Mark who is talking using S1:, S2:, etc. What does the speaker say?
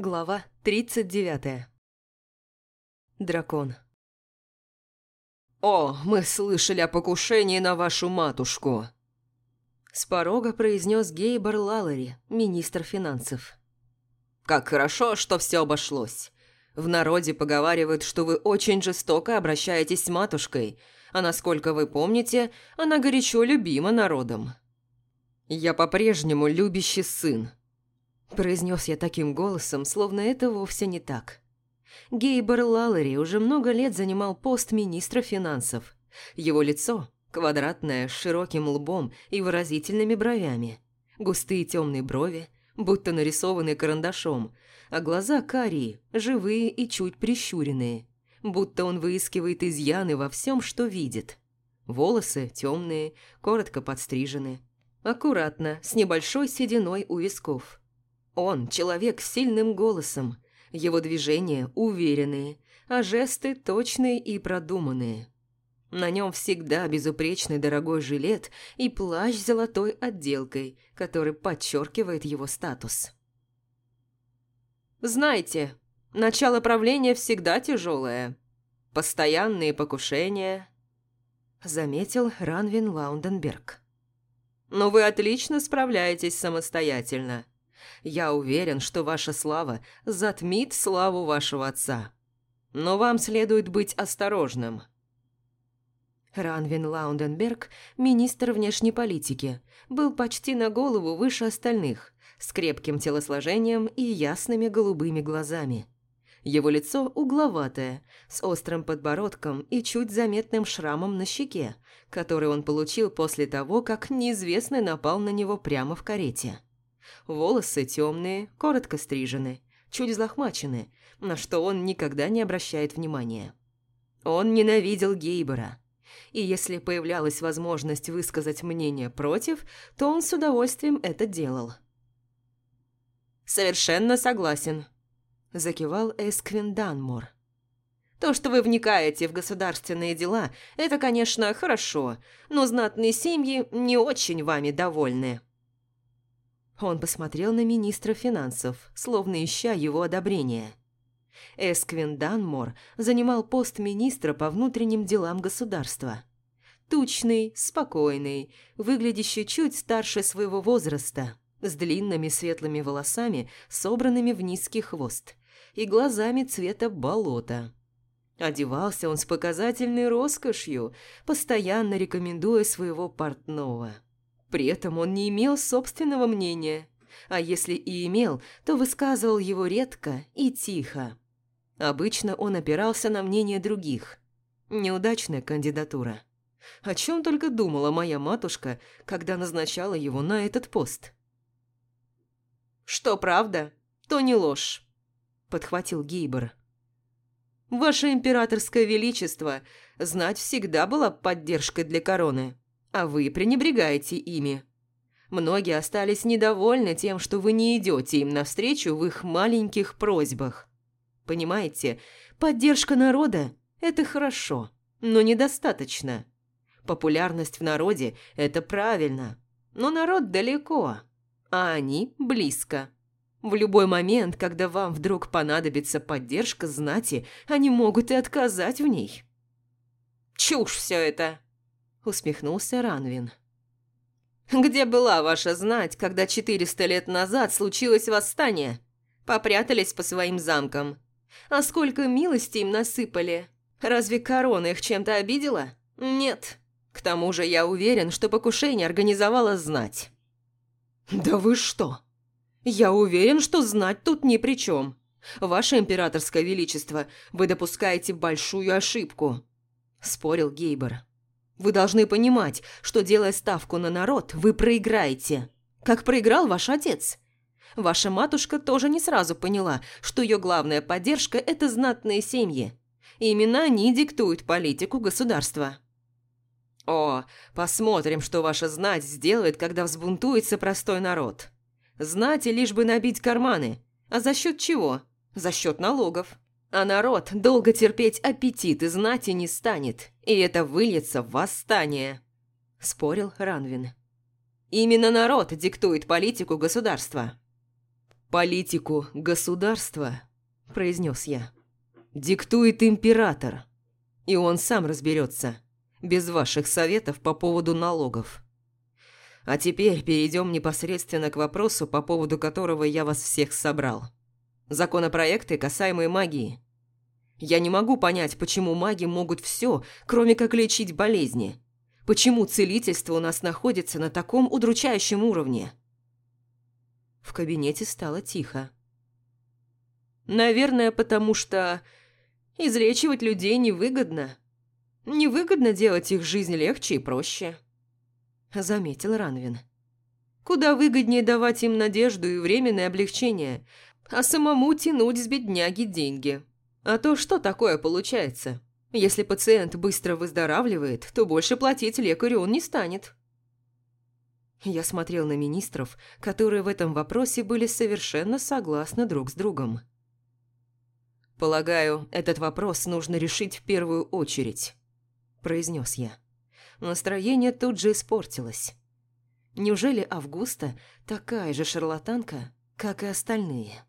S1: Глава 39. Дракон.
S2: «О, мы слышали о покушении на вашу матушку!»
S1: С порога произнес Гейбор Лалари, министр финансов.
S2: «Как хорошо, что все обошлось. В народе поговаривают, что вы очень жестоко обращаетесь с матушкой, а насколько вы помните, она горячо любима народом. Я по-прежнему любящий сын,
S1: Произнес я таким голосом, словно это вовсе не так. Гейбер Лаллери уже много лет занимал пост министра финансов. Его лицо – квадратное, с широким лбом и выразительными бровями. Густые темные брови, будто нарисованные карандашом, а глаза карие, живые и чуть прищуренные, будто он выискивает изъяны во всем, что видит. Волосы темные, коротко подстрижены. Аккуратно, с небольшой сединой у висков – он – человек с сильным голосом, его движения уверенные, а жесты точные и продуманные. На нем всегда безупречный дорогой жилет и плащ с золотой отделкой, который подчеркивает его статус. «Знаете, начало правления всегда тяжелое. Постоянные покушения», – заметил Ранвин Лаунденберг. «Но вы отлично справляетесь самостоятельно. Я уверен, что ваша слава затмит славу вашего отца. Но вам следует быть осторожным». Ранвин Лаунденберг, министр внешней политики, был почти на голову выше остальных, с крепким телосложением и ясными голубыми глазами. Его лицо угловатое, с острым подбородком и чуть заметным шрамом на щеке, который он получил после того, как неизвестный напал на него прямо в карете. Волосы темные, коротко стрижены, чуть взлохмачены, на что он никогда не обращает внимания. Он ненавидел Гейбера. И если появлялась возможность высказать мнение против, то он с удовольствием это делал. «Совершенно согласен», – закивал Эсквин Данмор. «То, что вы вникаете в государственные дела, это, конечно, хорошо, но знатные семьи не очень вами довольны». Он посмотрел на министра финансов, словно ища его одобрения. Эсквин Данмор занимал пост министра по внутренним делам государства. Тучный, спокойный, выглядящий чуть старше своего возраста, с длинными светлыми волосами, собранными в низкий хвост, и глазами цвета болота. Одевался он с показательной роскошью, постоянно рекомендуя своего портного – при этом он не имел собственного мнения, а если и имел, то высказывал его редко и тихо. Обычно он опирался на мнение других. Неудачная кандидатура. О чем только думала моя матушка, когда назначала его на этот пост. «Что правда, то не ложь», – подхватил Гейбер. «Ваше императорское величество, знать всегда была поддержкой для короны а вы пренебрегаете ими. Многие остались недовольны тем, что вы не идете им навстречу в их маленьких просьбах. Понимаете, поддержка народа – это хорошо, но недостаточно. Популярность в народе – это правильно, но народ далеко, а они близко. В любой момент, когда вам вдруг понадобится поддержка знати, они могут и отказать в ней. Чушь все это! Усмехнулся Ранвин. «Где была ваша знать, когда четыреста лет назад случилось восстание? Попрятались по своим замкам. А сколько милости им насыпали? Разве корона их чем-то обидела? Нет. К тому же я уверен, что покушение организовала знать». «Да вы что? Я уверен, что знать тут ни при чем. Ваше императорское величество, вы допускаете большую ошибку», – спорил Гейбер. Вы должны понимать, что, делая ставку на народ, вы проиграете. Как проиграл ваш отец. Ваша матушка тоже не сразу поняла, что ее главная поддержка – это знатные семьи. И именно они диктуют политику государства. О, посмотрим, что ваша знать сделает, когда взбунтуется простой народ. Знати лишь бы набить карманы. А за счет чего? За счет налогов. А народ долго терпеть аппетит и знати не станет, и это выльется в восстание», – спорил Ранвин. «Именно народ диктует политику государства».
S2: «Политику государства», – произнес я, – «диктует император, и он сам разберется, без ваших советов по поводу налогов». А теперь перейдем непосредственно к вопросу, по поводу которого я вас всех собрал. Законопроекты, касаемые магии. Я не могу понять, почему маги могут все, кроме как лечить болезни. Почему целительство у нас находится на таком удручающем уровне? В кабинете стало тихо. Наверное, потому что излечивать людей невыгодно. Невыгодно делать их жизнь легче и проще. Заметил Ранвин. Куда выгоднее давать им надежду и временное облегчение, а самому тянуть с бедняги деньги. А то что такое получается? Если пациент быстро выздоравливает, то больше платить лекарю он не станет. Я смотрел на министров, которые в этом вопросе были совершенно согласны друг с другом. «Полагаю, этот вопрос нужно решить в первую очередь», – произнес я. Настроение тут же испортилось. Неужели Августа такая же шарлатанка, как и остальные?»